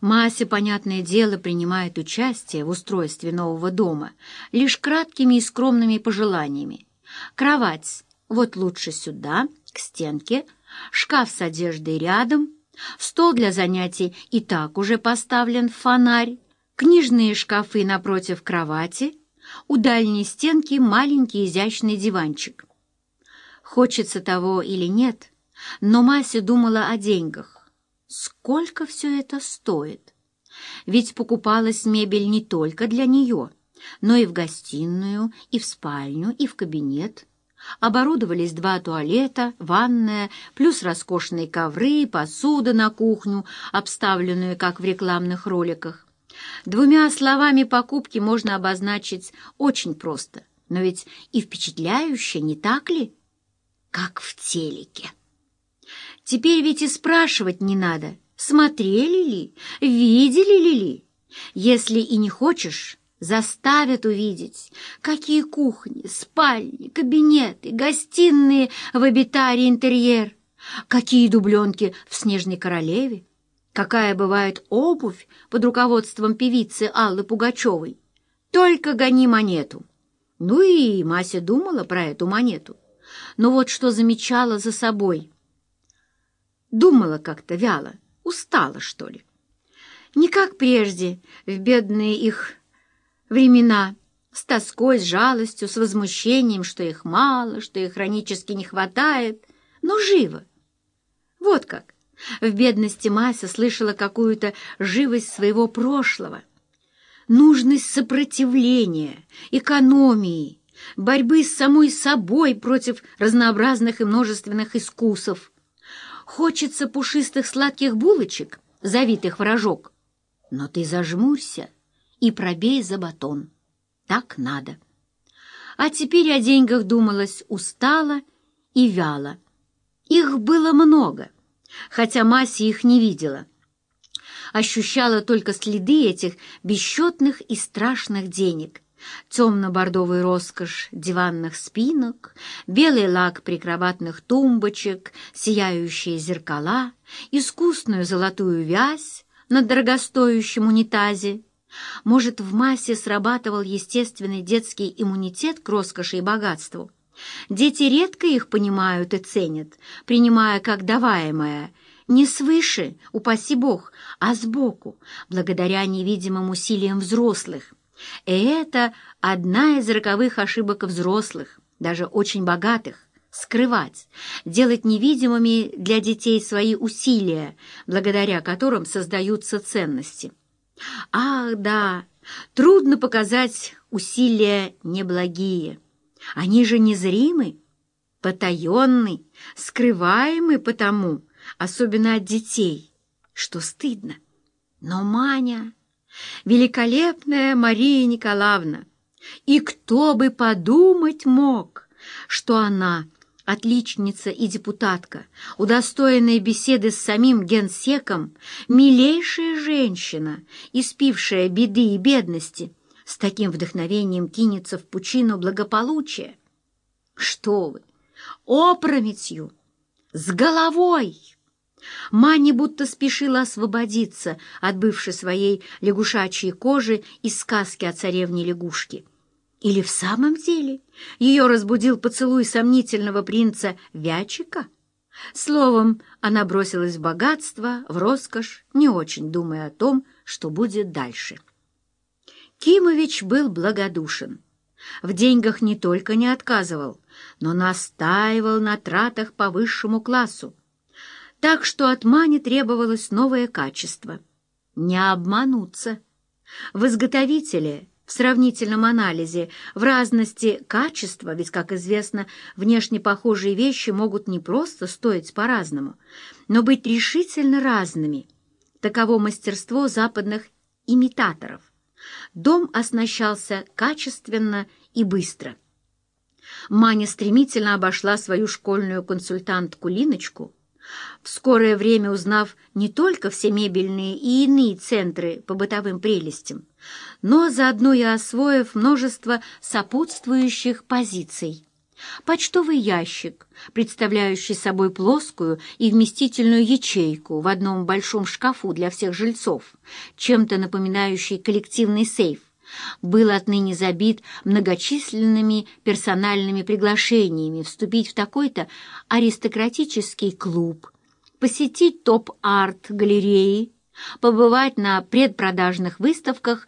Мася, понятное дело, принимает участие в устройстве нового дома лишь краткими и скромными пожеланиями. Кровать вот лучше сюда, к стенке, шкаф с одеждой рядом, стол для занятий и так уже поставлен фонарь, книжные шкафы напротив кровати, у дальней стенки маленький изящный диванчик. Хочется того или нет, но Мася думала о деньгах. Сколько все это стоит? Ведь покупалась мебель не только для нее, но и в гостиную, и в спальню, и в кабинет. Оборудовались два туалета, ванная, плюс роскошные ковры, посуда на кухню, обставленную, как в рекламных роликах. Двумя словами покупки можно обозначить очень просто, но ведь и впечатляюще, не так ли? Как в телеке. Теперь ведь и спрашивать не надо, смотрели ли, видели ли ли. Если и не хочешь, заставят увидеть, какие кухни, спальни, кабинеты, гостиные в обитаре интерьер, какие дубленки в «Снежной королеве», какая бывает обувь под руководством певицы Аллы Пугачевой. Только гони монету. Ну и Мася думала про эту монету. Но вот что замечала за собой. Думала как-то вяло, устала, что ли. Не как прежде, в бедные их времена, с тоской, с жалостью, с возмущением, что их мало, что их хронически не хватает, но живо. Вот как. В бедности Мася слышала какую-то живость своего прошлого, нужность сопротивления, экономии, борьбы с самой собой против разнообразных и множественных искусов. Хочется пушистых сладких булочек, завитых в рожок, но ты зажмурься и пробей за батон. Так надо. А теперь о деньгах думалось устало и вяло. Их было много — хотя Мася их не видела. Ощущала только следы этих бесчетных и страшных денег. Темно-бордовый роскошь диванных спинок, белый лак прикроватных тумбочек, сияющие зеркала, искусную золотую вязь на дорогостоящем унитазе. Может, в массе срабатывал естественный детский иммунитет к роскоши и богатству — Дети редко их понимают и ценят, принимая как даваемое, не свыше, упаси Бог, а сбоку, благодаря невидимым усилиям взрослых. И это одна из роковых ошибок взрослых, даже очень богатых, скрывать, делать невидимыми для детей свои усилия, благодаря которым создаются ценности. Ах, да, трудно показать усилия неблагие. Они же незримы, потаенны, скрываемы потому, особенно от детей, что стыдно. Но Маня, великолепная Мария Николаевна, и кто бы подумать мог, что она, отличница и депутатка, удостоенная беседы с самим генсеком, милейшая женщина, испившая беды и бедности, с таким вдохновением кинется в пучину благополучия? Что вы! Опрометью! С головой! Маня будто спешила освободиться от бывшей своей лягушачьей кожи из сказки о царевне-лягушке. Или в самом деле ее разбудил поцелуй сомнительного принца Вячика? Словом, она бросилась в богатство, в роскошь, не очень думая о том, что будет дальше. Кимович был благодушен. В деньгах не только не отказывал, но настаивал на тратах по высшему классу. Так что от Мани требовалось новое качество. Не обмануться. В изготовителе, в сравнительном анализе, в разности качества, ведь, как известно, внешне похожие вещи могут не просто стоить по-разному, но быть решительно разными. Таково мастерство западных имитаторов. Дом оснащался качественно и быстро. Маня стремительно обошла свою школьную консультантку Линочку, в скорое время узнав не только все мебельные и иные центры по бытовым прелестям, но заодно и освоив множество сопутствующих позиций. Почтовый ящик, представляющий собой плоскую и вместительную ячейку в одном большом шкафу для всех жильцов, чем-то напоминающий коллективный сейф, был отныне забит многочисленными персональными приглашениями вступить в такой-то аристократический клуб, посетить топ-арт галереи, побывать на предпродажных выставках